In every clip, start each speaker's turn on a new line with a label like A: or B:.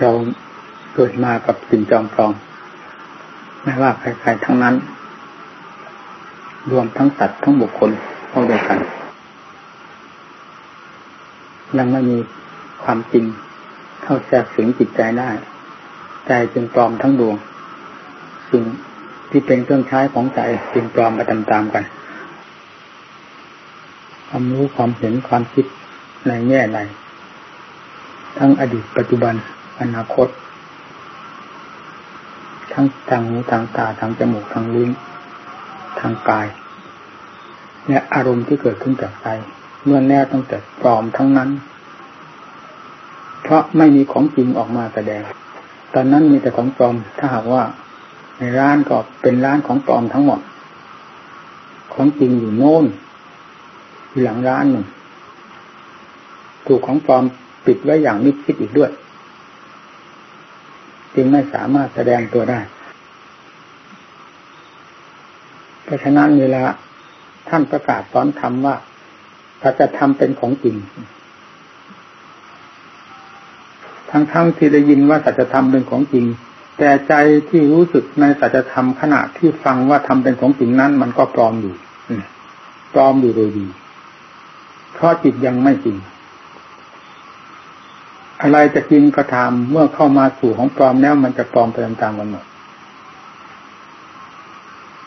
A: เราเกิดมากับสิ่งจอมปลอมไม่ว่าใครๆทั้งนั้น รวมทั้งสัตว์ทั้งบุคคลเข้าด้วยกัน ยังไม่มีความจริงเข้าแทรกถึงจิตใจได้ ใจจึงปลอมทั้งดวงสิ่งที่เป็นเครื่องใช้ของใจจึงปลอมไปตามๆกัน ความรู้ความเห็นความคิดในแง่ใดทั้งอดีตปัจจุบัน อนาคต ทั้งทางหูทางตาทางจมูกทางลิ้นทางกายและอารมณ์ที่เกิดขึ้นจากใจเมื่อแน่ต้องแต่ปลอมทั้งนั้น เพราะไม่มีของจริงออกมาแสดง ตอนนั้นมีแต่ของปลอมถ้าหากว่า ในร้านก็เป็นร้านของปลอมทั้งหมด ของจริงอยู่โน่นอยู่หลังร้านหนึ่งถูกของปลอมปิดไว้อย่างมิดชิดอีกด้วย จึงไม่สามารถแสดงตัวได้ เพราะฉะนั้นเวลาท่านประกาศสอนธรรมว่าถ้าจะทำเป็นของจริง ทั้งๆทที่ได้ยินว่าสัจธรรมเป็นของจริง แต่ใจที่รู้สึกในสัจธรรมขณะที่ฟังว่าทำเป็นของจริงนั้น มันก็ปลอมอยู่ปลอมอยู่โดยดีเพราะจิตยังไม่จริง อะไรจะจริงก็ทำเมื่อเข้ามาสู่ของปลอมแล้วมันจะปลอมไปตามๆกันหมด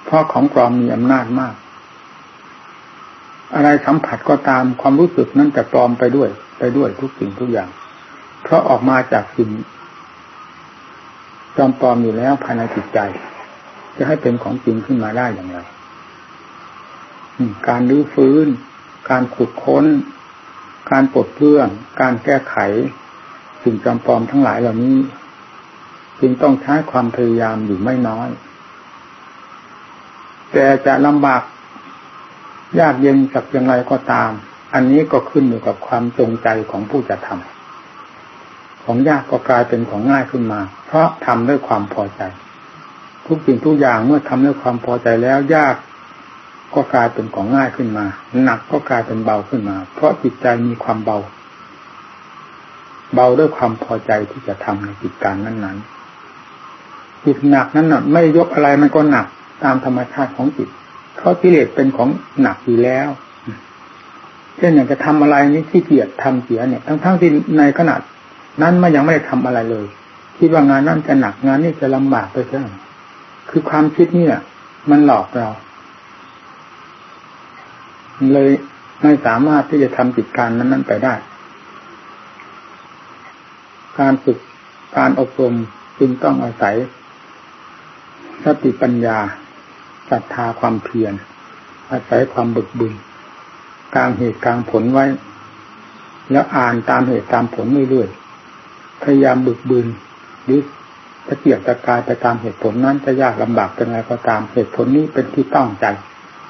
A: เพราะของปลอมมีอำนาจมาก อะไรสัมผัสก็ตามความรู้สึกนั้นจะปลอมไปด้วย ไปด้วยทุกสิ่งทุกอย่าง เพราะออกมาจากสิ่งจอมปลอมอยู่แล้วภายในจิตใจ จะให้เป็นของจริงขึ้นมาได้อย่างไรการรื้อฟื้น การขุดค้น การปลดเปลื้อง การแก้ไข สิ่งจำปลอมทั้งหลายเหล่านี้ จึงต้องใช้ความพยายามอยู่ไม่น้อย แต่จะลำบากยากเย็นสักอย่างไรก็ตาม อันนี้ก็ขึ้นอยู่กับความจงใจของผู้จะทำของยากก็กลายเป็นของง่ายขึ้นมา เพราะทำด้วยความพอใจ ทุกสิ่งทุกอย่างเมื่อทำด้วยความพอใจแล้วยากก็กลายเป็นของง่ายขึ้นมา หนักก็กลายเป็นเบาขึ้นมา เพราะจิตใจมีความเบา เบาด้วยความพอใจที่จะทำในกิจการนั้นๆจิตหนักนั้นน่ะไม่ยกอะไรมันก็หนักตามธรรมชาติของจิตเพราะกิเลสเป็นของหนักอยู่แล้วเช่นอย่างจะทำอะไรนี่ที่เกียจทำเสียเนี่ย ทั้งๆที่ในขนาดนั้นมันยังไม่ได้ทำอะไรเลยคิดว่างานนั้นจะหนักงานนี้จะลำบากไปเสียคือความคิดนี่มันหลอกเรา เลยไม่สามารถที่จะทำกิจการนั้นๆไปได้ การฝึกการอบรมจึงต้องอาศัยสติปัญญาศรัทธาความเพียรอาศัยความบึกบึนกลางเหตุกลางผลไว้ แล้วอ่านตามเหตุตามผลเรื่อยๆพยายามบึกบึนหรือจะเกียวตะกายไปตามเหตุผลนั้นจะยากลำบากเป็นไงก็ตามเหตุผลนี้เป็นที่ต้องใจ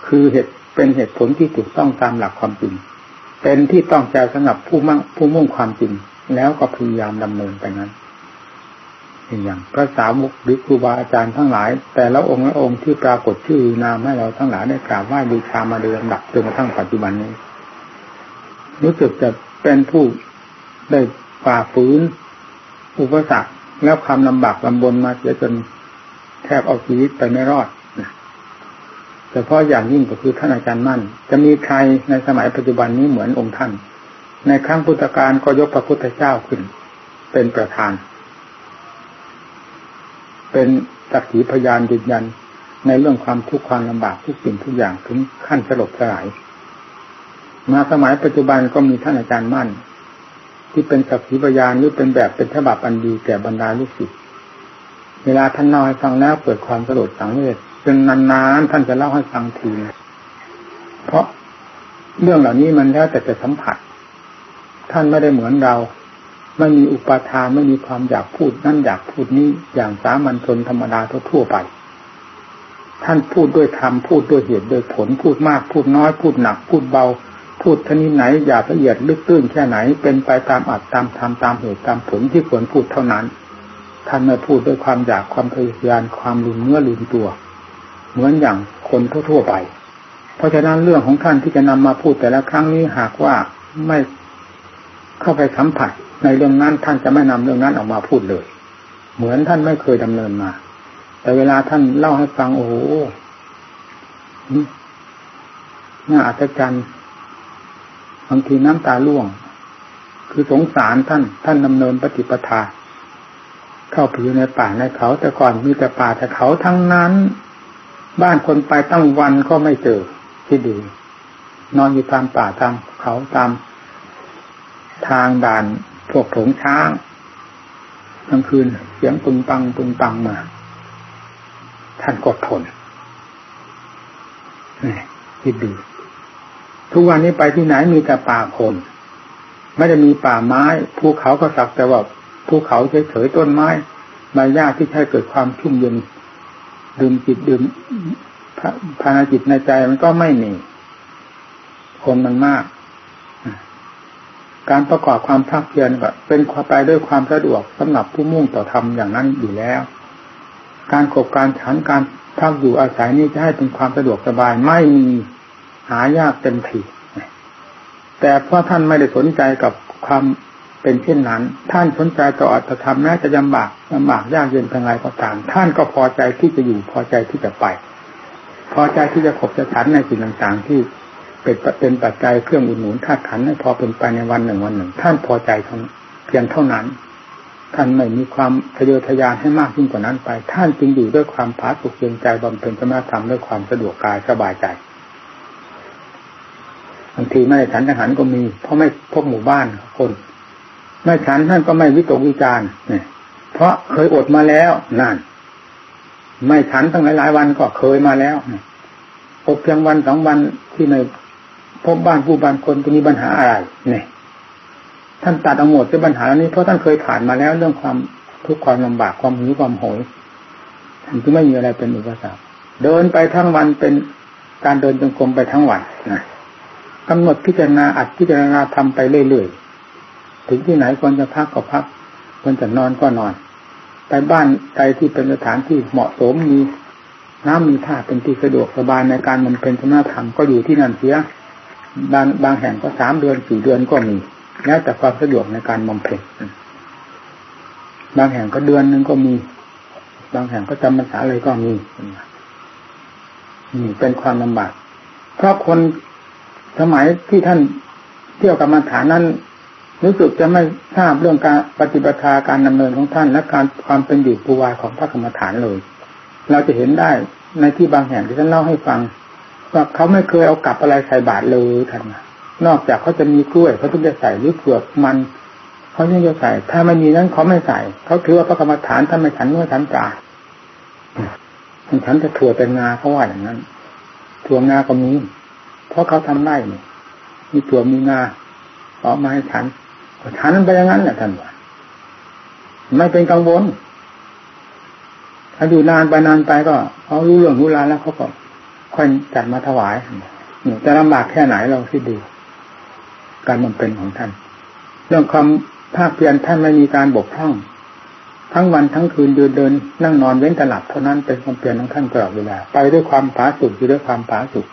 A: คือเหตุเป็นเหตุผลที่ถูกต้องตามหลักความจริง เป็นที่ต้องใจสำหรับผู้มั่งผู้มุ่งความจริง แล้วก็พยายามดำเนินไปนั้นอย่างพระสาวกหรือครูบาอาจารย์ทั้งหลาย แต่ละองค์ละองค์ที่ปรากฏชื่อนามให้เราทั้งหลายได้กราบไหว้บูชามาโดยลำดับจนกระทั่งปัจจุบันนี้ รู้สึกจะเป็นผู้ได้ฝ่าฝืนอุปสรรคแล้วความลำบากลำบนมาเสียจนแทบเอาชีวิตไปไม่รอดแต่เพราะอย่างยิ่งก็คือท่านอาจารย์มั่น จะมีใครในสมัยปัจจุบันนี้เหมือนองค์ท่าน ในครั้งพุทธกาลก็ยกพระพุทธเจ้าขึ้น เป็นประธาน เป็นสักขีพยานยืนยัน ในเรื่องความทุกข์ความลำบากทุกสิ่งทุกอย่างถึงขั้นสลบสลาย มาสมัยปัจจุบันก็มีท่านอาจารย์มั่น ที่เป็นสักขีพยานหรือเป็นแบบเป็นฉบับอันดีแก่บรรดาลูกศิษย์เวลาท่านเล่าให้ฟังแล้วเปิดความสลดสังเวชจนนานๆท่านจะเล่าให้ฟังที เพราะเรื่องเหล่านี้มันแล้วแต่จะสัมผัส ท่านไม่ได้เหมือนเรา ไม่มีอุปทานไม่มีความอยากพูดนั่นอยากพูดนี้อย่างสามัญชนธรรมดาทั่วไป ท่านพูดด้วยธรรมพูดด้วยเหตุด้วยผลพูดมากพูดน้อยพูดหนัก พูดเบา พูดทนี้ไหนอยากละเอียดลึกตื้นแค่ไหน เป็นไปตามอัดตามธรรมตามเหตุตามผลที่ควรพูดเท่านั้นท่านไม่พูดด้วยความอยากความทะยานความลืมเนื้อลืมตัว เหมือนอย่างคนทั่วๆไป เพราะฉะนั้นเรื่องของท่านที่จะนำมาพูดแต่ละครั้งนี้หากว่าไม่ เข้าไปสัมผัสในเรื่องนั้นท่านจะไม่นำเรื่องนั้นออกมาพูดเลย เหมือนท่านไม่เคยดำเนินมา แต่เวลาท่านเล่าให้ฟังโอ้โหน่าอัศจรรย์บางทีน้ำตาล่วง คือสงสารท่าน ท่านดำเนินปฏิปทา เข้าไปอยู่ในป่าในเขา แต่ก่อนมีแต่ป่าแต่เขาทั้งนั้น บ้านคนไปตั้งวันก็ไม่เจอที่ดีนอนอยู่ตามป่าตามเขาตาม ทางด่านพวกผงช้างกลางคืนเสียงปึงปังปึงปังมา ท่านกดทนนี่คิดดูทุกวันนี้ไปที่ไหนมีแต่ป่าคน ไม่ได้มีป่าไม้ภูเขาก็สักแต่ว่าภูเขาเฉยๆต้นไม้ใบหญ้าที่ใช้เกิดความชุ่มเย็นดื่มจิตดื่มภายในจิตในใจมันก็ไม่มีคนมันมาก การประกอบความภาคเพียรก็เป็นความไปด้วยความสะดวกสำหรับผู้มุ่งต่อธรรมอย่างนั้นอยู่แล้ว การขบการฉันการพักอยู่อาศัยนี้จะให้เป็นความสะดวกสบายไม่มีหายากเต็มทีแต่เพราะท่านไม่ได้สนใจกับความเป็นเช่นนั้น ท่านสนใจต่ออัตธรรมแม้จะลำบากลำบากยากเย็นเพียงไรก็ตามท่านก็พอใจที่จะอยู่พอใจที่จะไป พอใจที่จะขบจะฉันในสิ่งต่างๆที่ เป็นเป็นปัจจัยเครื่องอุดหนุนธาตุขันให้พอเป็นไปในวันหนึ่งวันหนึ่ง ท่านพอใจเพียงเท่านั้น ท่านไม่มีความทะเยอทะยานให้มากยิ่งกว่านั้นไป ท่านจึงอยู่ด้วยความผาสุกเย็นใจบำเพ็ญสมาธรรมด้วยความสะดวกกายสบายใจบางทีไม่ฉันทหารก็มี เพราะไม่พบหมู่บ้านคน ไม่ฉันท่านก็ไม่วิตกวิจารเนี่ยเพราะเคยอดมาแล้วนั่นไม่ฉันตั้งหลายหลายวันก็เคยมาแล้วอดเพียงวันสองวันที่ใน พบบ้านผู้บ้านคนจะมีปัญหาอะไรเนี่ยท่านตัดเอาหมดด้วยปัญหานี้เพราะท่านเคยผ่านมาแล้วเรื่องความทุกข์ความลำบากความหิวความโหยท่านก็ไม่มีอะไรเป็นอุปสรรคเดินไปทั้งวันเป็นการเดินจงกรมไปทั้งวันนะกำหนดพิจารณาอัดพิจารณาทำไปเรื่อยๆถึงที่ไหนควรจะพักก็พักควรจะนอนก็นอน ไปบ้านใดที่เป็นสถานที่เหมาะสมมีน้ำมีท่าเป็นที่สะดวกสบายในการมันเป็นสมาธรรมก็อยู่ที่นั่นเสีย บางบางแห่งก็สามเดือนสี่เดือนก็มีแล้วแต่ความสะดวกในการบำเพ็ญบางแห่งก็เดือนหนึ่งก็มี บางแห่งก็จำพรรษาเลยก็มีนี่เป็นความลำบากเพราะคนสมัยที่ท่านเที่ยวกรรมฐานนั้นรู้สึกจะไม่ทราบเรื่องการปฏิบัติการดำเนินของท่านและการความเป็นอยู่ปูวาของพระกรรมฐานเลย เราจะเห็นได้ในที่บางแห่งที่ท่านเล่าให้ฟัง ว่าเขาไม่เคยเอากลับอะไรใส่บาตรเลยท่านนอกจากเขาจะมีกล้วยเขาต้องจะใส่หรือเผือกมันเขายังจะใส่ ถ้าไม่มีนั้นเขาไม่ใส่ เขาถือว่าพระกรรมฐานท่านไม่ฉันเมื่อฉันจ่าฉันจะถั่วเป็นงาเขาว่าอย่างนั้นถั่วงาก็มีเพราะเขาทำได้นี่มีตัวมีงาออกมาให้ฉันฉันไปอย่างนั้นแหละท่านว่าไม่เป็นกังวลถ้าอยู่นานไปนานไปก็เขารู้เรื่องรู้ราวแล้วเขาก็ ค่อยจัดมาถวายเนี่ยจะลำบากแค่ไหนเราคิดดู การมันเป็นของท่าน เรื่องความภาคเพียรท่านไม่มีการบกพร่อง ทั้งวันทั้งคืนเดินเดิน นั่งนอนเว้นตลับเท่านั้นเป็นความเพียรของท่านตลอดเวลา ไปด้วยความผาสุกอยู่ด้วยความผาสุก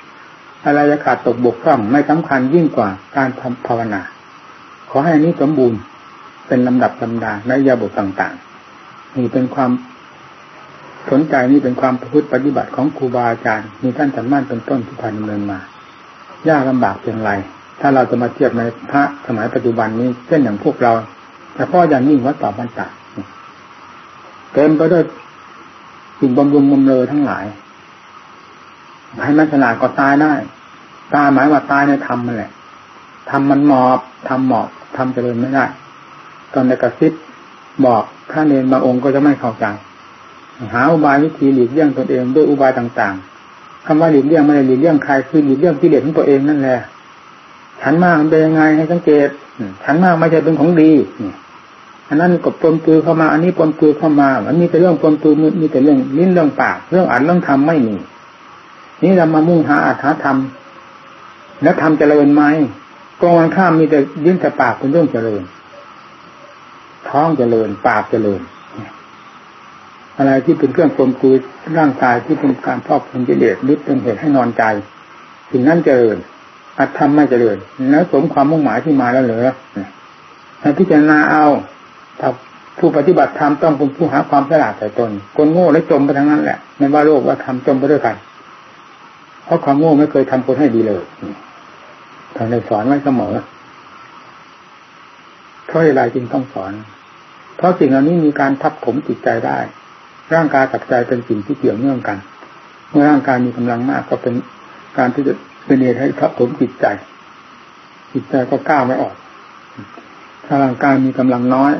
A: อะไรจะขาดตกบกพร่องไม่สำคัญยิ่งกว่าการทำภาวนา ขอให้นี้สมบูรณ์เป็นลำดับลำดาในยาบทต่างๆนี่เป็นความ สนใจนี่เป็นความประพฤติปฏิบัติของครูบาอาจารย์ มีท่านสามารถเป็นต้นที่ผ่านดำเนินมายากลำบากเพียงไร ถ้าเราจะมาเทียบในพระสมัยปัจจุบันนี้เช่นอย่างพวกเราเฉพาะอย่างยิ่งวัดต่อบรรดาเต็มไปด้วยสิ่งบำรุงบำเรอทั้งหลายให้มันฉลาดก็ตายได้ตายหมายว่าตายในธรรมมันแหละทำมันหมอบทำหมอบทำเจริญไม่ได้ ตอนในกระซิบบอกข้าเนรบางองค์ก็จะไม่เข้าใจ หาอุบายวิธีหลีกเลี่ยงตนเองด้วยอุบายต่างๆคำว่าหลีกเลี่ยงไม่ได้หลีกเลี่ยงใครคือหลีกเลี่ยงกิเลสของตัวเองนั่นแหละฉันมากมันเป็นยังไงให้สังเกตฉันมากไม่ใช่เป็นของดีอันนั้นก็ปนปือเข้ามา อันนี้ปนปือเข้ามามันมีแต่เรื่องปนปือมีแต่เรื่องลิ้นเรื่องปาก เรื่องอ่านเรื่องทำไม่มีนี่เรามามุ่งหาอาถรรม แล้วทำเจริญไหมกองวันข้ามมีแต่ยิ้มแต่ปากเป็นเรื่องเจริญ ท้องเจริญ ปากเจริญ อะไรที่เป็นเครื่องกลมกลืนร่างกายที่เป็นการพอกเป็นกิเลสลึกเป็นเหตุให้นอนใจสิ่งนั้นเจริญอัตธรรมไม่เจริญแล้วสมความมุ่งหมายที่มาแล้วเหรอให้พิจารณาเอาถ้าผู้ปฏิบัติธรรมต้องเป็นผู้หาความฉลาดใส่ตน คนโง่และจมไปทั้งนั้นแหละไม่ว่าโลกว่าธรรมจมไปด้วยกันเพราะความโง่ไม่เคยทำคนให้ดีเลยทานได้สอนไว้เสมอเพราะอะไรจึงต้องสอน เพราะสิ่งเหล่านี้มีการทับถมจิตใจได้ ร่างกายกับใจเป็นสิ่งที่เกี่ยวเนื่องกัน เมื่อร่างกายมีกำลังมากก็เป็นการที่จะเป็นเหตุให้ทับถมจิตใจ จิตใจก็ก้าวไม่ออก ถ้าร่างกายมีกำลังน้อย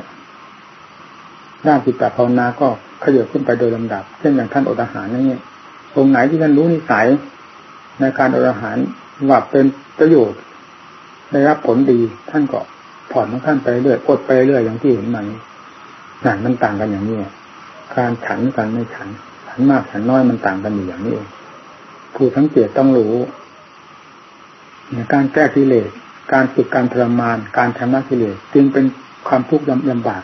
A: ด้านจิตตภาวนาก็ขยับขึ้นไปโดยลำดับ เช่นอย่างท่านอดอาหารนี่ตรงไหนที่ท่านรู้นิสัยในการอดอาหารว่าเป็นประโยชน์ได้รับผลดีท่านก็ผ่อนของท่านไปเรื่อยอดไปเรื่อยอย่างที่เห็นมันนั่นมันต่างกันอย่างนี้ การฉันกันไม่ฉัน ฉันมากฉันน้อยมันต่างกันอยู่อย่างนี้เองผู้สังเกตต้องรู้การแก้กิเลสการฝึกการทรมาน การทำนักกิเลสจึงเป็นความทุกข์ลำบาก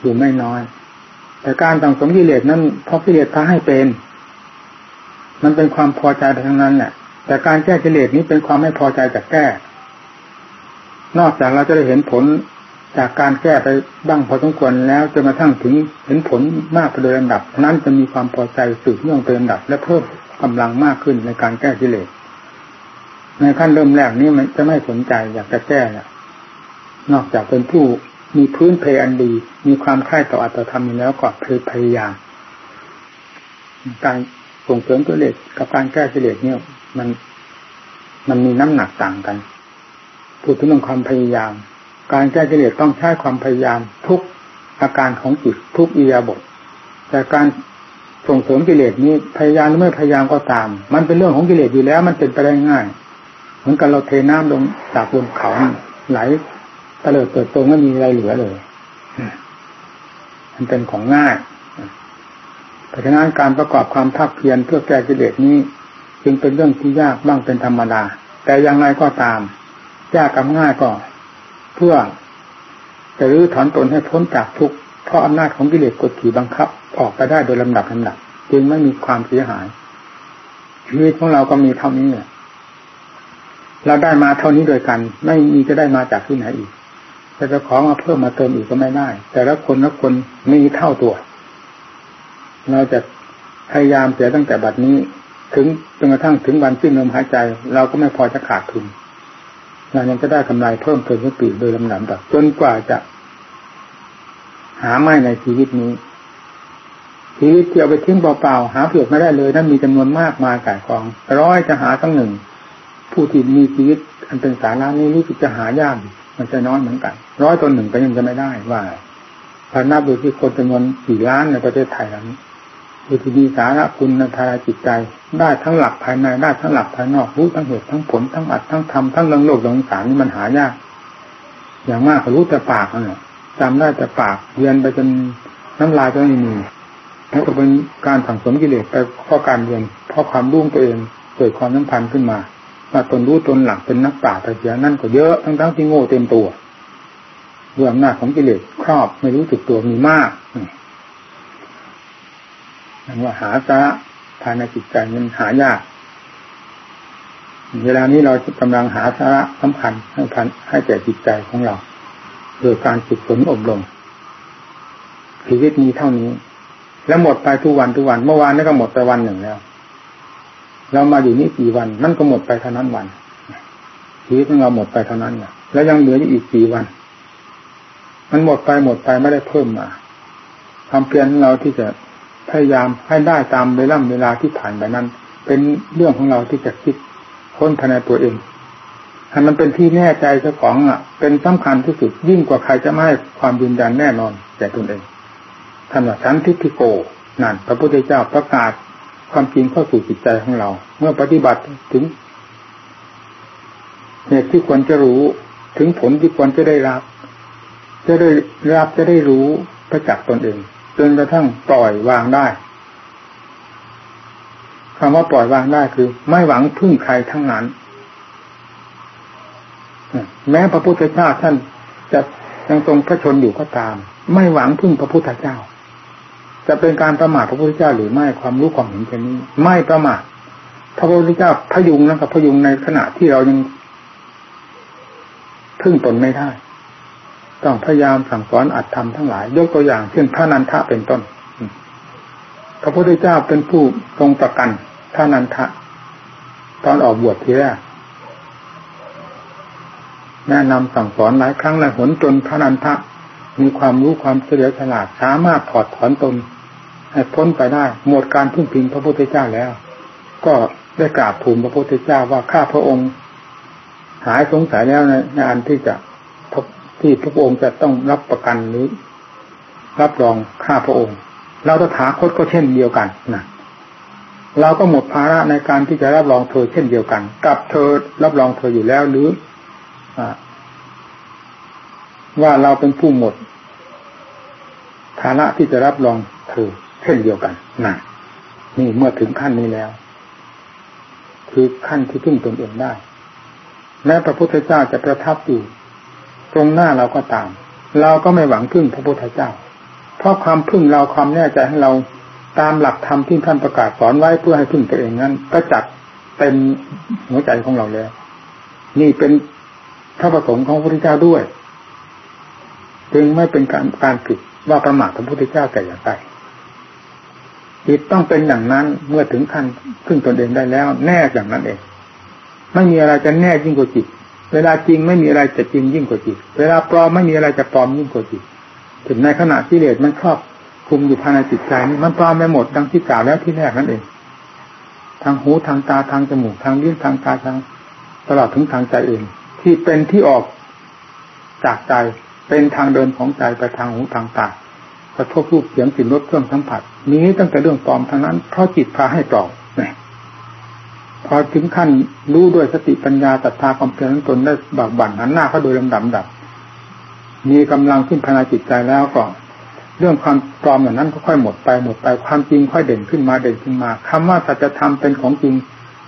A: อยู่ไม่น้อย แต่การต่างสมกิเลสนั้นเพราะกิเลสพาให้เป็น มันเป็นความพอใจทั้งนั้นแหละแต่การแก้กิเลสนี้เป็นความไม่พอใจจากแก้ นอกจากเราจะได้เห็นผล จากการแก้ไปบ้างพอสมควรแล้วจะมาทั้งถึงเห็นผลมากไปโดยลำดับ นั้นจะมีความพอใจสืบเนื่องไปลำดับ และเพิ่มกำลังมากขึ้นในการแก้กิเลสในขั้นเริ่มแรกนี้มันจะไม่สนใจอยากจะแก้แหละนอกจากเป็นผู้มีพื้นเพอันดี มีความค่ายต่ออัตธรรมอยู่แล้วก็พยายามการส่งเสริมกิเลสกับการแก้กิเลสเนี่ย มันมันมีน้ำหนักต่างกันพูดถึงเรื่องความพยายาม การแก้กิเลสต้องใช้ความพยายามทุกอาการของจิตทุกอิยาบทแต่การส่งเสริมกิเลสนี้พยายามหรือไม่พยายามก็ตาม มันเป็นเรื่องของกิเลสอยู่แล้ว มันเป็นไปได้ง่าย เหมือนกับเราเทน้ำลงจากบนเขาไหลตะเลิดเปิดตัวไม่มีอะไรเหลือเลย มันเป็นของง่ายเพราะฉะนั้นการประกอบความภาคเพียรเพื่อแก้กิเลสนี้ จึงเป็นเรื่องที่ยากบ้างเป็นธรรมดา แต่อย่างไรก็ตาม ยากกับง่ายก็ เพื่อจะรื้อถอนตนให้พ้นจากทุกข์เพราะอำนาจของกิเลสกดขี่บังคับ ออกไปได้โดยลำดับลำดับจึงไม่มีความเสียหายชีวิตของเราก็มีเท่านี้เราได้มาเท่านี้โดยกัน ไม่มีจะได้มาจากที่ไหนอีกแต่จะขอมาเพิ่มมาเติมอีกก็ไม่ได้ แต่ละคนละคนมีเท่าตัว เราจะพยายามเสียตั้งแต่บัดนี้ ถึงจนกระทั่งถึงวันสิ้นลมหายใจ เราก็ไม่พอจะขาดทุน เรายังจะได้กำไรเพิ่มเติมขึ้นปีโดยลำดับจนกว่าจะ หาไม่ในชีวิตนี้ ชีวิตที่เอาไปทิ้งเปล่าๆหาเผือกไม่ได้เลยนั้นมีจำนวนมากมายกายกอง ร้อยจะหาตั้งหนึ่ง ผู้ที่มีชีวิต อันเป็นสาระนี้รู้สึกจะหายากมันจะน้อยเหมือนกัน ร้อยตัวหนึ่งก็ยังจะไม่ได้ว่าถ้านับดูที่คนจำนวนกี่ล้านในประเทศไทยแล้วนี้ ดูที่มีสาระคุณในทางจิตใจ ได้ทั้งหลักภายในได้ทั้งหลักภายนอกรู้ทั้งเหตุทั้งผลทั้งอัดทั้งทำทั้งเรื่องโลกเรื่องสารนี่มันหายาก อย่างมากก็รู้แต่ปากนั่นแหละจำได้แต่ปากเรียนไปจนน้ำลายก็ไม่มีแล้วก็เป็นการสั่งสมกิเลสไปเพราะการเรียนเพราะความรุ่งตัวเองเกิดความน้ำพันขึ้นมาว่าตนรู้ตนหลักเป็นนักปราชญ์แต่เสียนั่นก็เยอะทั้งทั้งที่โง่เต็มตัวด้วยอำนาจของกิเลสครอบไม่รู้สึกตัวมีมาก ว่าหาสาระภายในจิตใจมันหายาก เวลานี้เรากำลังหาสาระสำคัญให้พันให้แก่จิตใจของเราโดยการฝึกฝนอบรมชีวิตมีเท่านี้ แล้วหมดไปทุกวันทุกวัน เมื่อวานนี้ก็หมดไปวันหนึ่งแล้ว เรามาอยู่นี่กี่วันมันก็หมดไปเท่านั้นวันชีวิตของเราหมดไปเท่านั้นเนี่ยแล้วยังเหลืออีกกี่วัน มันหมดไปหมดไปไม่ได้เพิ่มมาความเพียรของเราที่จะ พยายามให้ได้ตามเวลาเวลาที่ผ่านไปนั้น เป็นเรื่องของเราที่จะคิดค้นภายในตัวเองให้มันเป็นที่แน่ใจเจ้าของอะ เป็นสำคัญที่สุดยิ่งกว่าใครจะไม่ให้ความยืนยันแน่นอนแต่ตนเองท่านว่าชั้นทิฏฐิโกนั่นพระพุทธเจ้าประกาศความจริงเข้าสู่จิตใจของเรา เมื่อปฏิบัติถึงเหตุที่ควรจะรู้ถึงผลที่ควรจะได้รับ จะได้รับจะได้รู้ประจักษ์ตนเอง จนกระทั่งปล่อยวางได้คำว่าปล่อยวางได้คือ ไม่หวังพึ่งใครทั้งนั้น แม้พระพุทธเจ้าท่านจะยังทรงพระชนอยู่ก็ตาม ไม่หวังพึ่งพระพุทธเจ้า จะเป็นการประมาทพระพุทธเจ้าหรือไม่ความรู้ความเห็นเช่นนี้ ไม่ประมาทพระพุทธเจ้าพยุงนะครับพยุงในขณะที่เรายังพึ่งตนไม่ได้ ต้องพยายามสั่งสอนอัดทำทั้งหลาย ยกตัวอย่างเช่นพระนันทะเป็นต้น พระพุทธเจ้าเป็นผู้ทรงประกันพระนันทะ ตอนออกบวชทีแรกแนะนำสั่งสอนหลายครั้งหลายหนจนพระนันทะ มีความรู้ความเฉลียวฉลาดสามารถถอดถอนตนให้พ้นไปได้ หมดการพึ่งพิงพระพุทธเจ้าแล้ว ก็ได้กราบทูลพระพุทธเจ้าว่าข้าพระองค์ หายสงสัยแล้วในงานที่จะ ที่พระองค์จะต้องรับประกันหรือ รับรองข้าพระองค์ เราตถาคตก็เช่นเดียวกันนะเราก็หมดภาระในการที่จะรับรองเธอเช่นเดียวกัน กับเธอรับรองเธออยู่แล้วหรือว่าเราเป็นผู้หมดภาระที่จะรับรองเธอเช่นเดียวกันนะนี่เมื่อถึงขั้นนี้แล้ว คือขั้นที่พึ่งตนเองได้แม้พระพุทธเจ้าจะประทับอยู่ ตรงหน้าเราก็ตาม เราก็ไม่หวังพึ่งพระพุทธเจ้า เพราะความพึ่งเราความแน่ใจให้เราตามหลักธรรมที่ท่านประกาศสอนไว้เพื่อให้พึ่งตัวเองนั้น ก็จัดเป็นหัวใจของเราแล้ว นี่เป็นพระประสงค์ของพระพุทธเจ้าด้วย จึงไม่เป็นการการผิดว่าประมาทพระพุทธเจ้าแต่อย่างใดจิตต้องเป็นอย่างนั้นเมื่อถึงขั้นพึ่งตนเองได้แล้ว แน่อย่างนั้นเอง ไม่มีอะไรจะแน่ยิ่งกว่าจิต เวลาจริงไม่มีอะไรจะจริงยิ่งกว่าจิต เวลาปลอมไม่มีอะไรจะปลอมยิ่งกว่าจิต ถึงในขณะที่เลสมันครอบคุมอยู่ภายในจิตใจนี่มันปลอมไปหมดดังที่กล่าวแล้วที่แรกนั่นเอง ทางหูทางตาทางจมูกทางลิ้นทางกายทางตลอดถึงทางใจเอง ที่เป็นที่ออกจากใจเป็นทางเดินของใจไปทางหูทางตากระทบรูปเสียงกลิ่นรสเครื่องสัมผัส นี้ตั้งแต่เรื่องปลอมทางนั้นเพราะจิตพาให้ปลอมเนี่ย พอถึงขั้นรู้ด้วยสติปัญญาศรัทธาความเพียรนั้นตนได้บากบั่นหันหน้าเขาโดยลำดับดับ มีกำลังขึ้นภายในจิตใจแล้วก็เรื่องความปลอมอย่างนั้นก็ค่อยหมดไปหมดไปความจริงค่อยเด่นขึ้นมาเด่นขึ้นมาคำว่าสัจธรรมเป็นของจริง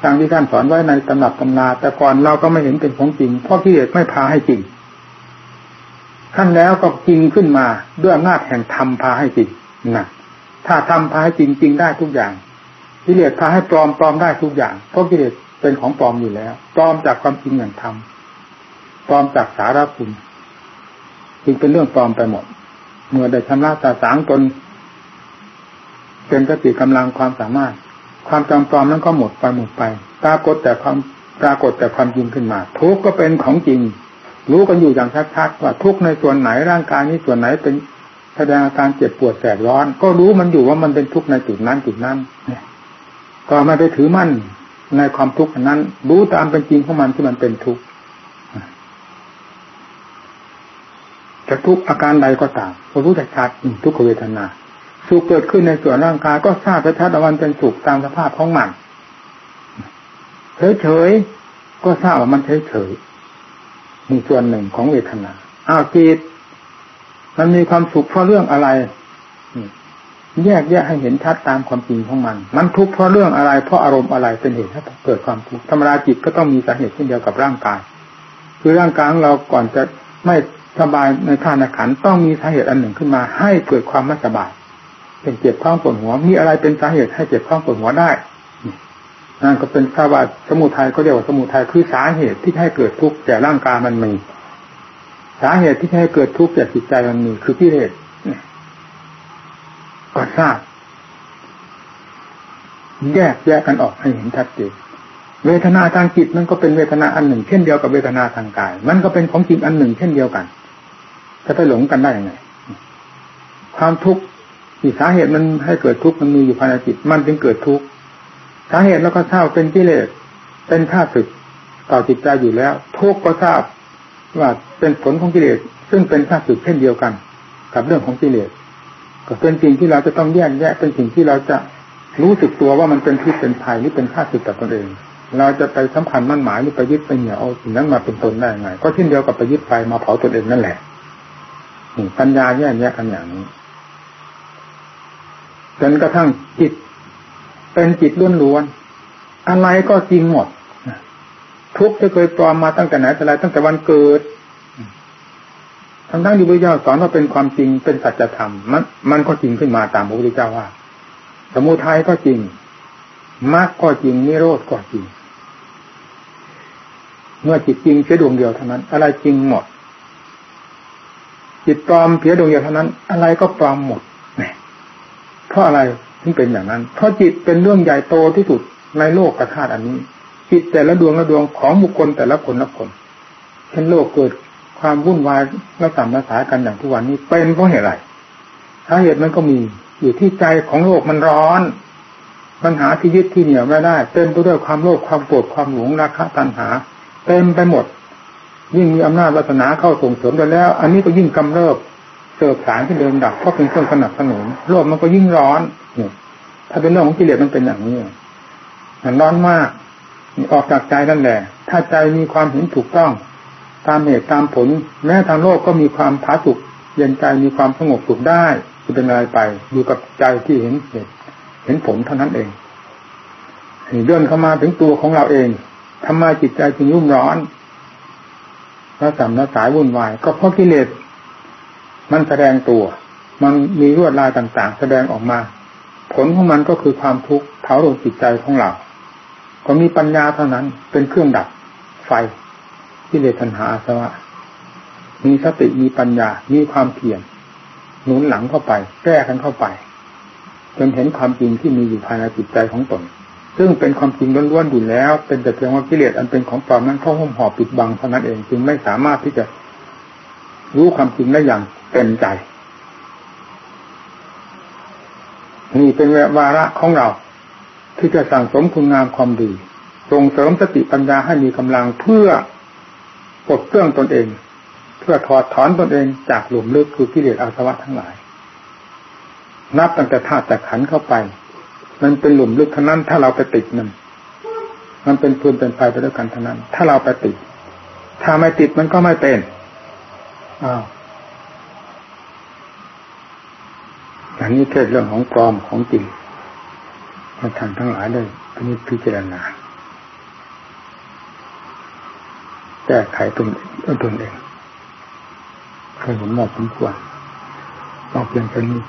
A: ดังที่ท่านสอนไว้ในตำหนับตำนาแต่ก่อนเราก็ไม่เห็นเป็นของจริง เพราะที่เดไม่พาให้จริงขั้นแล้วก็จริงขึ้นมาด้วยอำนาจแห่งธรรมพาให้จริงนะถ้าธรรมพาให้จริงจริงได้ทุกอย่าง กิเลสพาให้ปลอมปลอมได้ทุกอย่างเพราะกิเลสเป็นของปลอมอยู่แล้วปลอมจากความจริงอย่างธรรมปลอมจากสาระคุณจึงเป็นเรื่องปลอมไปหมด เมื่อได้ชำระตาสางตนเป็นกติกำลังความสามารถ ความจำปลอมนั้นก็หมดไปหมดไปปรากฏแต่ความปรากฏแต่ความจริงขึ้นมา ทุกก็เป็นของจริง รู้กันอยู่อย่างชัดๆว่าทุกในส่วนไหนร่างกายนี้ส่วนไหนเป็นแสดงอาการเจ็บปวดแสบร้อน ก็รู้มันอยู่ว่ามันเป็นทุกในจุดนั้นจุดนั้นเนี่ย ก็ไม่ไปถือมั่นในความทุกข์นั้น รู้ตามเป็นจริงของมันที่มันเป็นทุกข์จะทุกข์อาการใดก็ตามก็รู้แต่ชัดทุกขเวทนาสุขเกิดขึ้นในส่วนร่างกายก็ทราบแต่ชัดว่ามันเป็นสุขตามสภาพของมันเฉยๆก็ทราบว่ามันเฉยๆมีส่วนหนึ่งของเวทนาอ้าวจิตมันมีความสุขเพราะเรื่องอะไร แยกแยกให้เห็นชัดตามความจริงของมัน มันทุกข์เพราะเรื่องอะไรเพราะอารมณ์อะไรเป็นเหตุให้เกิดความทุกข์ธรรมดาจิตก็ต้องมีสาเหตุเช่นเดียวกับร่างกาย คือร่างกายของเราก่อนจะไม่สบายในท่านขันต้องมีสาเหตุอันหนึ่งขึ้นมา ให้เกิดความไม่สบายเป็นเจ็บท้องปวดหัว มีอะไรเป็นสาเหตุให้เจ็บท้องปวดหัวได้นั่นก็เป็นภาวะสมุทัยก็เรียกว่าสมุทัยคือสาเหตุที่ให้เกิดทุกข์แก่ร่างกายมันมี สาเหตุที่ให้เกิดทุกข์แก่จิตใจมันมีคือกิเลส ก็ทราบ แยกแยกกันออกให้เห็นชัดเจนเวทนาทางจิตมันก็เป็นเวทนาอันหนึ่ง เช่นเดียวกับเวทนาทางกาย มันก็เป็นของจริงอันหนึ่ง เช่นเดียวกัน จะไปหลงกันได้ยังไง ความทุกข์ที่สาเหตุมันให้เกิดทุกข์มันมีอยู่ภายในจิต มันจึงเกิดทุกข์สาเหตุแล้วก็เศร้าเป็นกิเลสเป็นข้าศึกต่อจิตใจอยู่แล้ว ทุกข์ก็ทราบว่าเป็นผลของกิเลสซึ่งเป็นข้าศึกเช่นเดียวกัน กับเรื่องของกิเลส เป็นสิ่งที่เราจะต้องแยกแยะเป็นสิ่งที่เราจะรู้สึกตัวว่ามันเป็นพิษเป็นภัยหรือเป็นค่าศึกกับตนเอง เราจะไปสำคัญมั่นหมายหรือไปยึดไปเหนี่ยวเอาสิ่งนั้นมาเป็นตนได้ไง ก็เช่นเดียวกับไปยึดไฟมาเผาตนเองนั่นแหละปัญญาแยกแยะกันอย่างนี้จนกระทั่งจิต เป็นจิตล้วนๆอะไรก็จริงหมดทุกที่เคยปลอมมาตั้งแต่ไหนแต่ไรตั้งแต่วันเกิด ทั้งทั้งที่พระเจ้าสอนว่าเป็นความจริงเป็นสัจธรรมมันมันก็จริงขึ้นมาตามพระพุทธเจ้าว่า สมุทัยก็จริงมรรคก็จริงนิโรธก็จริง เมื่อจิตจริงแค่ดวงเดียวเท่านั้น อะไรจริงหมด จิตปลอมเพียงดวงเดียวเท่านั้น อะไรก็ปลอมหมดเนี่ยเพราะอะไรถึงเป็นอย่างนั้น เพราะจิตเป็นเรื่องใหญ่โตที่สุดในโลกกระธาตุอันนี้ จิตแต่ละดวงละดวงของบุคคลแต่ละคนละคนเช่นโลกเกิด ความวุ่นวายและสัมมาสายกันอย่างทุกวันนี้เป็นเพราะเหตุอะไรสาเหตุมันก็มีอยู่ที่ใจของโลกมันร้อนปัญหาที่ยึดที่เหนี่ยวไม่ได้เต็มไปด้วยความโลภความโกรธความหลงราคะตัณหา เต็มไปหมด ยิ่งมีอำนาจวาสนาเข้าส่งเสริมไปแล้ว อันนี้ก็ยิ่งกำเริบเสิร์ฟสารที่เดิมดับเพราะเป็นเครื่องสนับสนุนโลกมันก็ยิ่งร้อนเนี่ยถ้าเป็นเรื่องของกิเลสมันเป็นอย่างนี้มันร้อนมากออกจากใจนั่นแหละ ถ้าใจมีความเห็นถูกต้อง ตามเหตุตามผล แม้ทางโลกก็มีความผาสุกเย็นใจมีความสงบสุขได้จะเป็นอะไรไปอยู่กับใจที่เห็นเหตุเห็นผลเท่านั้นเองเดินเข้ามาถึงตัวของเราเองทำไมจิตใจจึงรุ่มร้อนแล้วสัมละสายวุ่นวาย ก็เพราะกิเลสมันแสดงตัว มันมีรวดลายต่าง ๆ แสดงออกมา ผลของมันก็คือความทุกข์เผาลงจิตใจของเรา ก็มีปัญญาเท่านั้นเป็นเครื่องดับไฟ กิเลสทันหาสวะ มีสติมีปัญญา มีความเพียรหนุนหลังเข้าไป แก้กันเข้าไป จนเห็นความจริงที่มีอยู่ภายในจิตใจของตน ซึ่งเป็นความจริงล้วนๆอยู่แล้ว เป็นแต่เพียงว่ากิเลสอันเป็นของปลอมนั้นเข้าห้มห่อปิดบังเท่านั้นเองจึงไม่สามารถที่จะรู้ความจริงได้อย่างเต็มใจนี่เป็นวาระของเรา ที่จะสั่งสมคุณงามความดี ส่งเสริมสติปัญญาให้มีกำลังเพื่อ ปลดเครื่องตนเอง เพื่อถอดถอนตนเองจากหลุมลึกคือกิเลสอาสวะทั้งหลาย นับตั้งแต่ธาตุแต่ขันเข้าไป มันเป็นหลุมลึกทั้งนั้น ถ้าเราไปติดมันมันเป็นพื้นเป็นไฟไปด้วยกันทั้งนั้น ถ้าเราไปติด ถ้าไม่ติดมันก็ไม่เป็นอ้าวอันนี้เทศเรื่องของปลอมของจริงให้ท่านทั้งหลายได้พิจารณา แก้ไขตนตนเองเคยเห็นว่าสมควรเอาเพียงแค่นี้